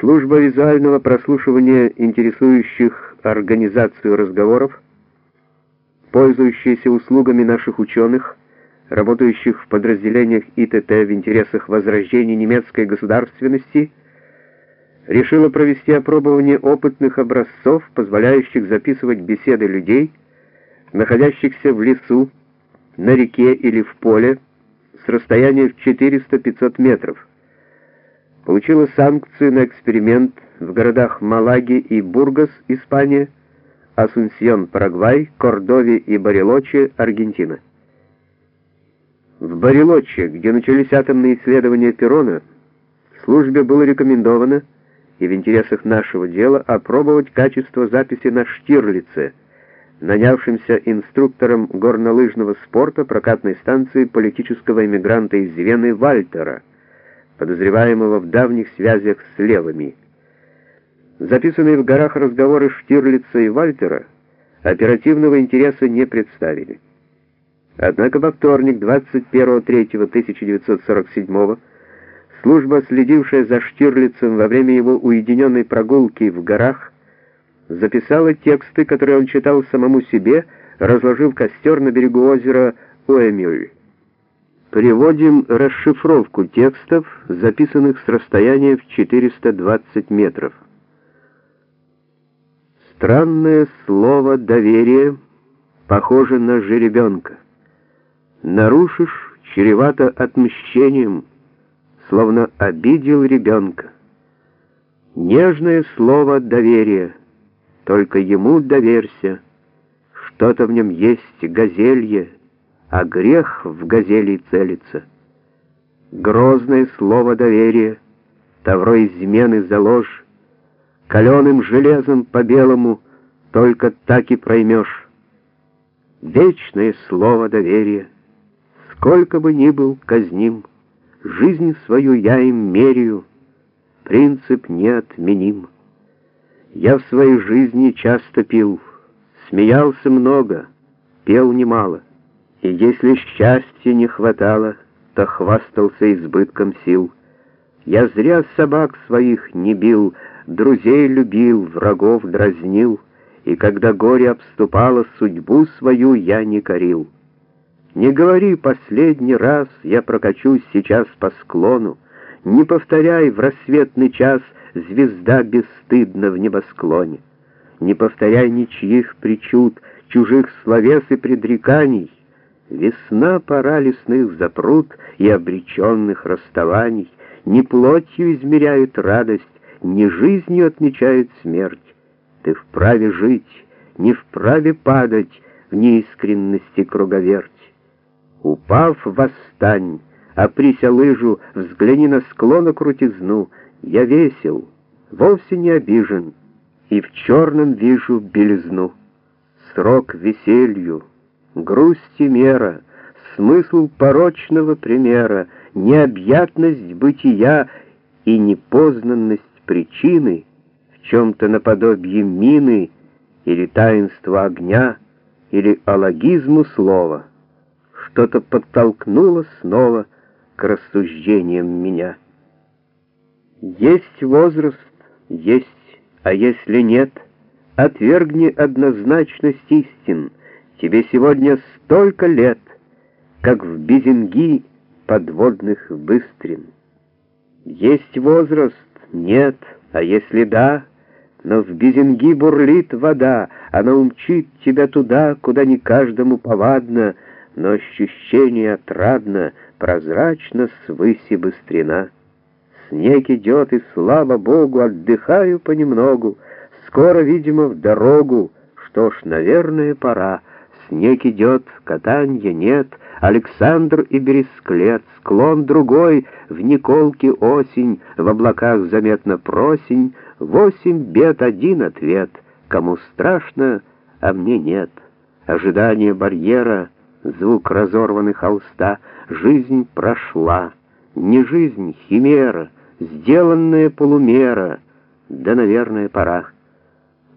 Служба визуального прослушивания интересующих организацию разговоров, пользующаяся услугами наших ученых, работающих в подразделениях ИТТ в интересах возрождения немецкой государственности, решила провести опробование опытных образцов, позволяющих записывать беседы людей, находящихся в лесу, на реке или в поле, с расстояния в 400-500 метров, получила санкцию на эксперимент в городах Малаги и Бургас, Испания, Асунсьон, Парагвай, Кордове и Барелоче, Аргентина. В Барелоче, где начались атомные исследования Перона, службе было рекомендовано и в интересах нашего дела опробовать качество записи на Штирлице, нанявшимся инструктором горнолыжного спорта прокатной станции политического эмигранта из Вены Вальтера, подозреваемого в давних связях с левыми. Записанные в горах разговоры Штирлица и Вальтера оперативного интереса не представили. Однако во вторник, 21.03.1947 служба, следившая за Штирлицем во время его уединенной прогулки в горах, записала тексты, которые он читал самому себе, разложив костер на берегу озера Уэмюль. Приводим расшифровку текстов, записанных с расстояния в 420 метров. Странное слово «доверие» похоже на жеребенка. Нарушишь, чревато отмщением, словно обидел ребенка. Нежное слово «доверие», только ему доверься, что-то в нем есть газелье, а грех в газели целится. Грозное слово доверия, тавро измены за ложь, каленым железом по-белому только так и проймешь. Вечное слово доверия, сколько бы ни был казним, жизнь свою я им меряю, принцип неотменим. Я в своей жизни часто пил, смеялся много, пел немало. И если счастья не хватало, то хвастался избытком сил. Я зря собак своих не бил, друзей любил, врагов дразнил, и когда горе обступало, судьбу свою я не корил. Не говори последний раз, я прокачусь сейчас по склону, не повторяй в рассветный час звезда бесстыдна в небосклоне. Не повторяй ничьих причуд, чужих словес и предреканий, Весна пора лесных запрут и обреченных расставаний, Не плотью измеряют радость, не жизнью отмечают смерть. Ты вправе жить, не вправе падать в неискренности круговерть. Упав, восстань, оприся лыжу, взгляни на склон крутизну. Я весел, вовсе не обижен, и в черном вижу белизну. Срок веселью — грусти мера, смысл порочного примера, необъятность бытия и непознанность причины в чем-то наподобие мины или таинства огня, или алогизму слова, что-то подтолкнуло снова к рассуждениям меня. Есть возраст, есть, а если нет, отвергни однозначность истин — Тебе сегодня столько лет, как в Безинги подводных быстрин. Есть возраст? Нет. А если да, но в Безинги бурлит вода, она умчит тебя туда, куда не каждому повадно, но ощущение отрадно, прозрачно свыси быстрена. Снег идет, и, слава Богу, отдыхаю понемногу, скоро, видимо, в дорогу, что ж, наверное, пора, Снег идет, катанья нет, Александр и Бересклет, склон другой, в Николке осень, в облаках заметно просень, восемь бед, один ответ, кому страшно, а мне нет. Ожидание барьера, звук разорванных холста, жизнь прошла, не жизнь, химера, сделанная полумера, да, наверное, пора.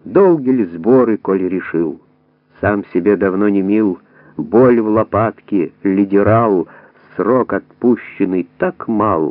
Долги ли сборы, коли решил? Сам себе давно не мил, боль в лопатке, лидерал, срок отпущенный так мал,